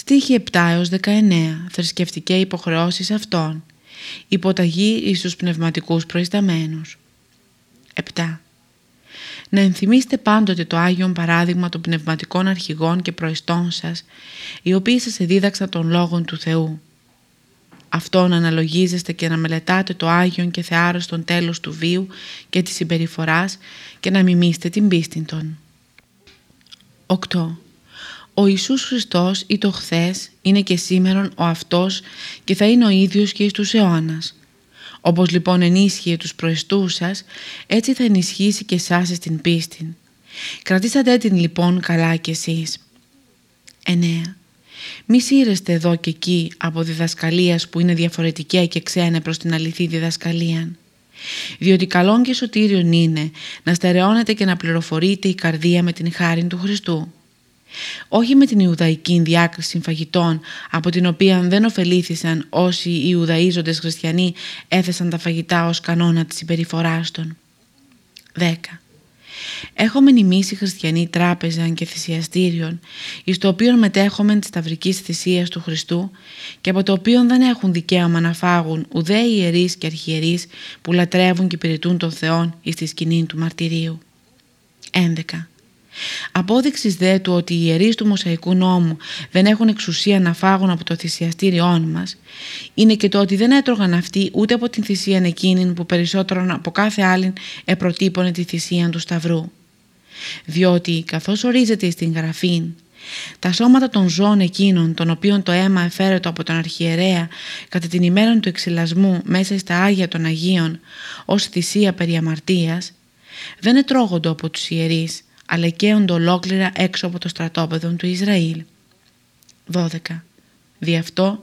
Στίχη 7 έως 19. Θρησκευτικέ υποχρεώσεις αυτών. Υποταγή εις τους πνευματικούς προϊσταμένους. 7. Να ενθυμίστε πάντοτε το Άγιον παράδειγμα των πνευματικών αρχηγών και προϊστών σας, οι οποίοι σας εδίδαξαν των λόγων του Θεού. Αυτό να αναλογίζεστε και να μελετάτε το Άγιον και Θεάρωστον τέλος του βίου και της συμπεριφοράς και να μιμήσετε την πίστη των. 8. Ο Ιησούς Χριστός ή το χθες είναι και σήμερον ο αυτός και θα είναι ο ίδιος και εις τους αιώνας. Όπως λοιπόν ενίσχυε τους προεστούς σας, έτσι θα ενισχύσει και εσάς στην πίστη. Κρατήσατε την λοιπόν καλά κι εσείς. 9. Μη σύρεστε εδώ και εκεί από διδασκαλίας που είναι διαφορετική και ξένε προς την αληθή διδασκαλία. Διότι καλόν και σωτήριον είναι να στερεώνετε και να πληροφορείτε η καρδία με την χάρη του Χριστού όχι με την Ιουδαϊκή διάκριση φαγητών από την οποία δεν ωφελήθησαν όσοι οι Ιουδαίζοντες χριστιανοί έθεσαν τα φαγητά ως κανόνα της συμπεριφοράς των. 10. Έχουμε νημίσει χριστιανοί τράπεζαν και θυσιαστήριων, εις το οποίο μετέχομεν της ταυρικής θυσίας του Χριστού και από το οποίο δεν έχουν δικαίωμα να φάγουν ουδέ οι ιερείς και αρχιερείς που λατρεύουν και υπηρετούν τον Θεόν εις τη σκηνή του μαρτυρίου. 11. Απόδειξης δε του ότι οι ιερείς του Μοσαϊκού νόμου δεν έχουν εξουσία να φάγουν από το θυσιαστήριόν μας είναι και το ότι δεν έτρωγαν αυτοί ούτε από την θυσία εκείνη που περισσότερο από κάθε άλλη επροτύπωνε τη θυσία του Σταυρού. Διότι καθώς ορίζεται στην Γραφή τα σώματα των ζώων εκείνων, των οποίων το αίμα εφαίρετο από τον αρχιερέα κατά την ημέρα του εξυλασμού μέσα στα Άγια των Αγίων ως θυσία περί αμαρτίας, δεν ετρώγονται από τους ιερείς, αλλά καίονται ολόκληρα έξω από το στρατόπεδο του Ισραήλ. 12. Δι' αυτό,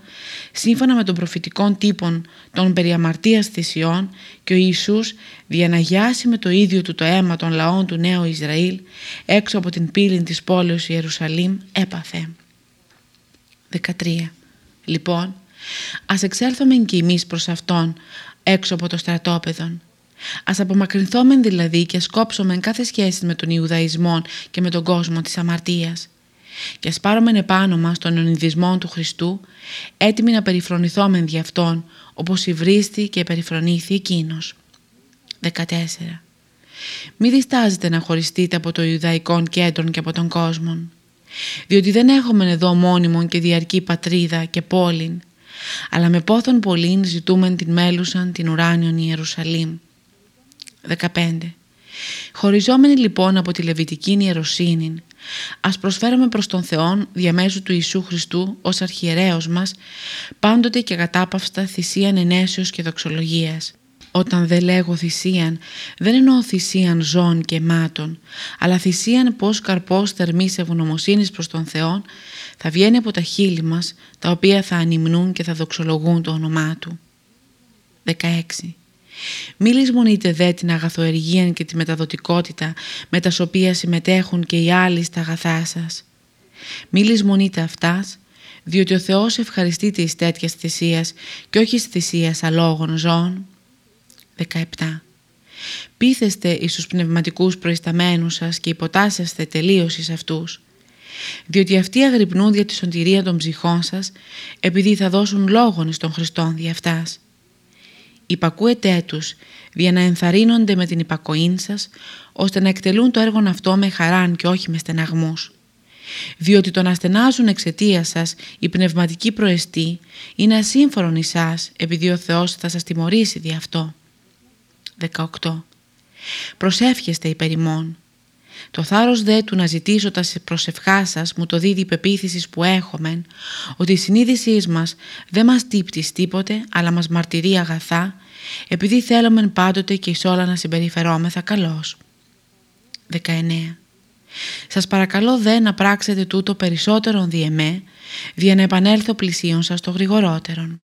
σύμφωνα με τον προφητικών τύπων των περιαμαρτίας θυσιών και ο Ιησούς διαναγιάσει με το ίδιο του το αίμα των λαών του νέου Ισραήλ έξω από την πύλη της πόλεως Ιερουσαλήμ έπαθε. 13. Λοιπόν, ας εξέλθουμε και εμείς προς Αυτόν έξω από το στρατόπεδο Ας απομακρυνθόμεν δηλαδή και ας κόψουμε κάθε σχέση με τον Ιουδαϊσμό και με τον κόσμο της αμαρτίας. Και ας πάρουμε επάνω μας τον ονειδισμό του Χριστού, έτοιμοι να περιφρονηθόμεν δι' Αυτόν, όπως υβρίστη και περιφρονήθη εκείνος. 14. Μη διστάζετε να χωριστείτε από το Ιουδαϊκό κέντρο και από τον κόσμο, διότι δεν έχουμε εδώ μόνιμον και διαρκή πατρίδα και πόλην, αλλά με πόθον πολλήν ζητούμεν την μέλουσαν την ουράνιον Ιερουσαλήμ 15. Χωριζόμενοι λοιπόν από τη Λεβιτική ιεροσύνη, ας προσφέρουμε προς τον Θεό διαμέσου του Ιησού Χριστού ως αρχιερέος μας πάντοτε και κατάπαυστα θυσίαν ενέσεως και δοξολογίας. Όταν δεν λέγω θυσίαν, δεν εννοώ θυσίαν ζώων και μάτων, αλλά θυσίαν πως καρπός θερμής ευγνωμοσύνης προς τον Θεό θα βγαίνει από τα χείλη μας, τα οποία θα ανυμνούν και θα δοξολογούν το όνομά Του. 16. Μη λησμονείτε δε την αγαθοεργία και τη μεταδοτικότητα με τα οποία συμμετέχουν και οι άλλοι στα αγαθά σας. Μη λησμονείτε αυτάς, διότι ο Θεός ευχαριστείται εις τέτοιας θυσίας και όχι εις θυσίας αλόγων ζώων. 17. Πείθεστε εις τους πνευματικούς προϊσταμένους σας και υποτάσσεστε τελείως εις αυτούς, διότι αυτοί αγρυπνούν για τη σωτηρία των ψυχών σας επειδή θα δώσουν λόγον εις τον Χριστόν δι' αυτάς υπακούετε τους για να ενθαρρύνονται με την υπακοή σας ώστε να εκτελούν το έργο αυτό με χαράν και όχι με στεναγμούς. Διότι το να στενάζουν εξαιτία σας η πνευματική προεστή είναι ασύμφωνον εσάς επειδή ο Θεός θα σας τιμωρήσει δι' αυτό. 18. Προσεύχεστε υπερ ημών. Το θάρρος δε του να ζητήσω τα προσευχά σας μου το δίδει η πεποίθηση που έχουμε ότι η συνείδησής μας δεν μας τύπτει τίποτε αλλά μας μαρτυρεί αγαθά επειδή θέλουμε πάντοτε και εις όλα να συμπεριφερόμεθα καλώς. 19. Σας παρακαλώ δε να πράξετε τούτο περισσότερον διεμέ, δια να επανέλθω πλησίον σας το γρηγορότερον.